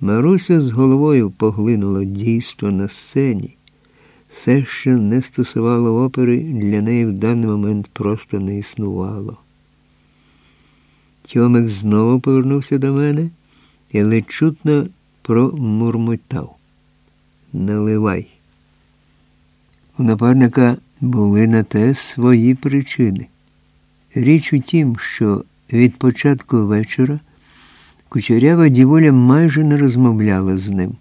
Маруся з головою поглинула дійство на сцені. Все, що не стосувало опери, для неї в даний момент просто не існувало. Тьомик знову повернувся до мене і ледь чутно промурмотав. Наливай. У напарника були на те свої причини. Річ у тім, що від початку вечора кучерява діволя майже не розмовляла з ним,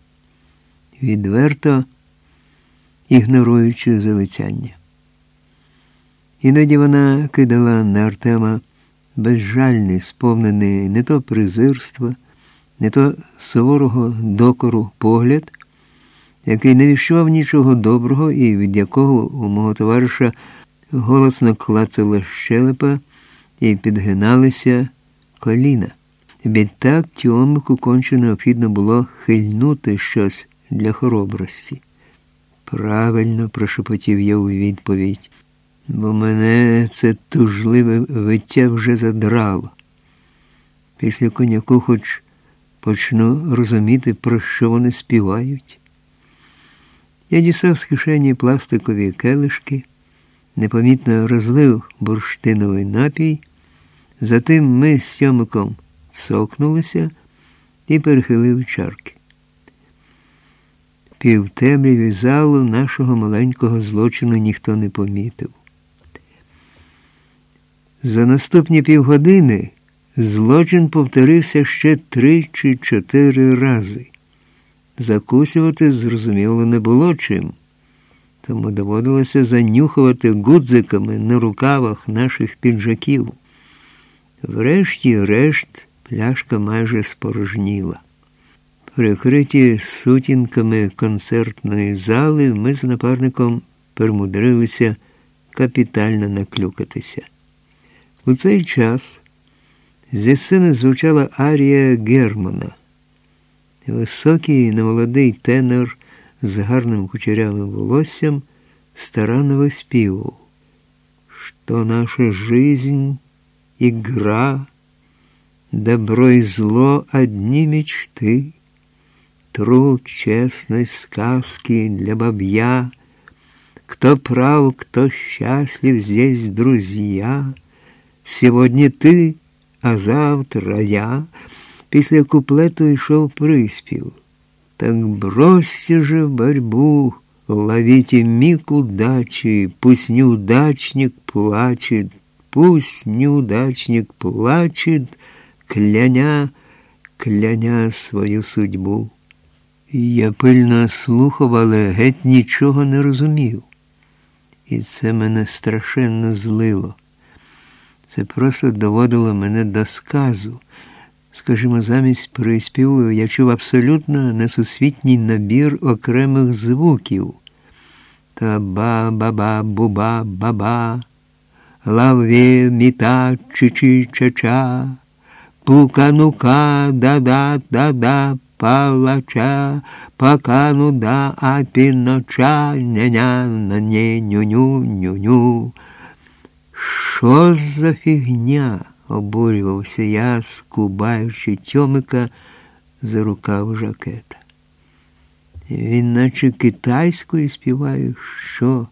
відверто ігноруючи залицяння. Іноді вона кидала на Артема безжальний, сповнений не то презирства, не то суворого докору погляд, який не віщував нічого доброго і від якого у мого товариша голосно клацала щелепа і підгиналися коліна. Відтак Тьомику конче необхідно було хильнути щось для хоробрості. Правильно, прошепотів я у відповідь, бо мене це тужливе виття вже задрало. Після коняку хоч почну розуміти, про що вони співають. Я дістав з кишені пластикові келишки, непомітно розлив бурштиновий напій, затим ми з Тьомиком цокнулися і перехилили чарки. Півтемряві залу нашого маленького злочину ніхто не помітив. За наступні півгодини злочин повторився ще три чи чотири рази. Закусювати, зрозуміло, не було чим, тому доводилося занюхувати гудзиками на рукавах наших піджаків. Врешті-решт пляшка майже спорожніла. Прикриті сутінками концертної зали, ми з напарником перемудрилися капітально наклюкатися. У цей час зі сцени звучала арія Германа. Високий немолодий тенор з гарним кучерявим волоссям старанно виспівував, що наша жизнь – игра, добро и зло – одни мечты, труд, честность, сказки для бабья, кто прав, кто счастлив, здесь друзья, сегодня ты, а завтра я – Після куплету йшов приспів. Так бросьте же борьбу, ловите миг удачи, пусть неудачник плачет, пусть неудачник плачет, кляня, кляня свою судьбу. Я пильно слухав, але геть нічого не розумів. І це мене страшенно злило. Це просто доводило мене до сказу. Скажімо, замість приспіву я чув абсолютно несусвітній набір окремих звуків. Та ба-ба-ба, буба, ба-ба, лаве, міта, чи-чи, ча-ча, пука-нука, да-да, да-да, палача, пакану да, а піноча, ня-ня, на нє, ню-ню, ню-ню. Що за фігня? обурювався я, скубаючи Тьомика за рукав жакета. Він наче китайською співає, що?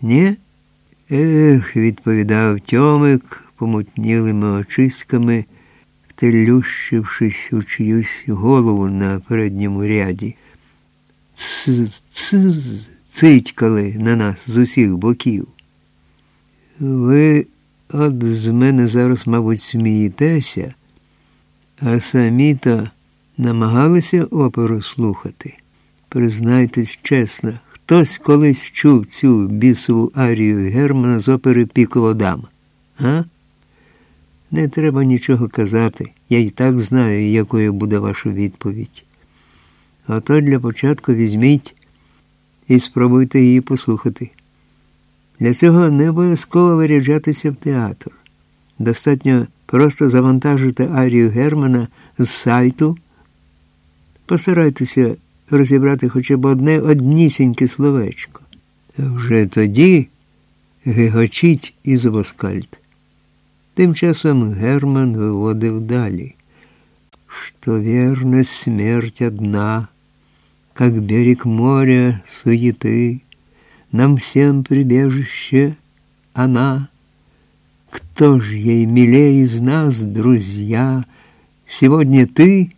Ні? Ех, відповідав Тьомик помутнілими очиськами, втелющившись у чиюсь голову на передньому ряді. Ц, ц, цитькали на нас з усіх боків. Ви От з мене зараз, мабуть, смієтеся, а самі то намагалися оперу слухати. Признайтесь чесно, хтось колись чув цю бісову арію Германа з опери Пікова дама. А? Не треба нічого казати. Я й так знаю, якою буде ваша відповідь. Ото для початку візьміть і спробуйте її послухати. Для цього не обов'язково виряджатися в театр. Достатньо просто завантажити арію Германа з сайту. Постарайтеся розібрати хоча б одне однісіньке словечко. Вже тоді гигочіть із Воскальд. Тим часом Герман виводив далі. что верно смерть одна, как берег моря суеты, нам всем прибежище она. Кто ж ей милее из нас, друзья? Сегодня ты,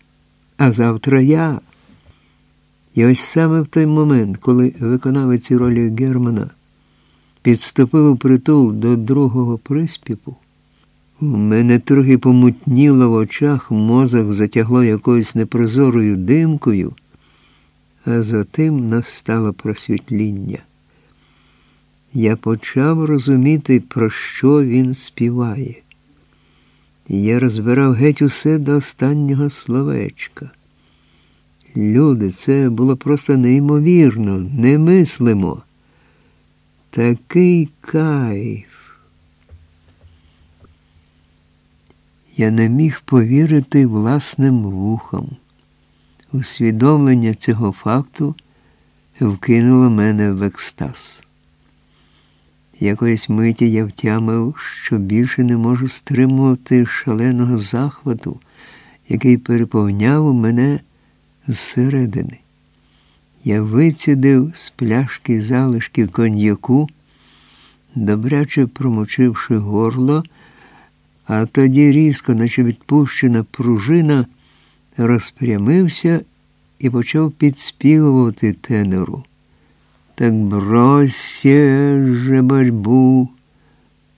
а завтра я. І ось саме в той момент, коли виконавець ролі Германа підступив притул до другого приспіву, у мене трохи помутніло в очах, мозок затягло якоюсь непрозорою димкою, а затим настало просвітління. Я почав розуміти, про що він співає. Я розбирав геть усе до останнього словечка. Люди, це було просто неймовірно, немислимо. Такий кайф. Я не міг повірити власним вухам. Усвідомлення цього факту вкинуло мене в екстаз. Якоїсь миті я втямив, що більше не можу стримувати шаленого захвату, який переповняв мене зсередини. Я вицідив з пляшки залишки коньяку, добряче промочивши горло, а тоді різко, наче відпущена пружина, розпрямився і почав підспівувати тенору. Так бросьте же борьбу,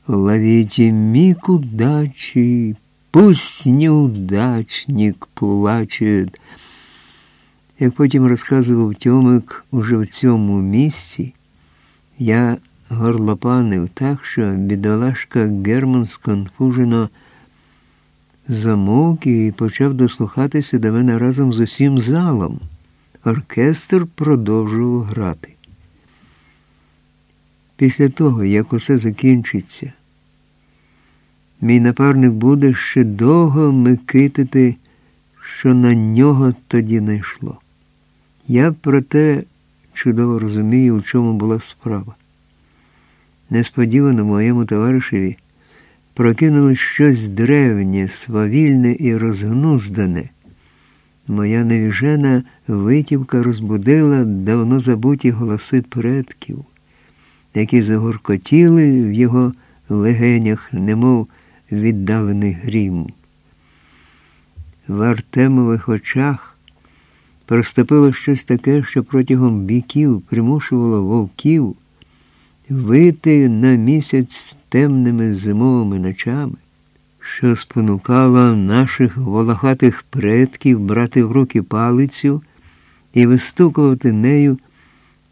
ловите миг удачи, пусть неудачник плачет. Як потім розказував Тьомик уже в цьому місці, я горлопанив так, що бідолашка Герман сконфужено замовк і почав дослухатися до мене разом з усім залом. Оркестр продовжував грати. Після того, як усе закінчиться, мій напарник буде ще довго микитити, що на нього тоді не йшло. Я проте чудово розумію, у чому була справа. Несподівано моєму товаришеві прокинули щось древнє, свавільне і розгнуздане. Моя невіжена витівка розбудила давно забуті голоси предків, які загоркотіли в його легенях, немов віддалений грім. В Артемових очах проступило щось таке, що протягом біків примушувало вовків вити на місяць темними зимовими ночами, що спонукало наших волохатих предків брати в руки палицю і вистукувати нею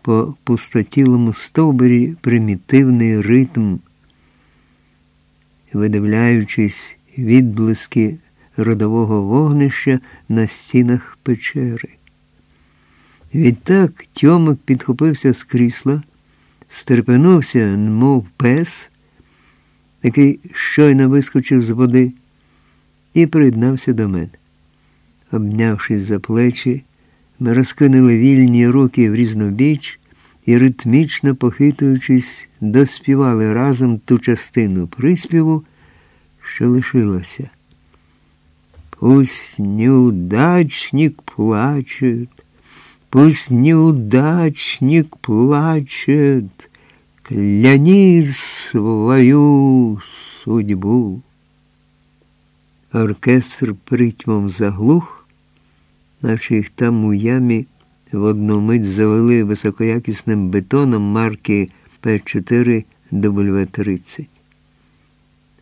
по пустотілому стовбурі примітивний ритм, видивляючись відблиски родового вогнища на стінах печери. Відтак Тьомик підхопився з крісла, стерпенувся, мов пес, який щойно вискочив з води, і приєднався до мене. Обнявшись за плечі, ми розкинули вільні руки в різнобіч і, ритмічно похитуючись, доспівали разом ту частину приспіву, що лишилася. Пусть неудачник плачет, Пусть неудачник плачет, Кляни свою судьбу. Оркестр притьмом заглух, наче їх там у ямі в одну мить завели високоякісним бетоном марки П4 W30.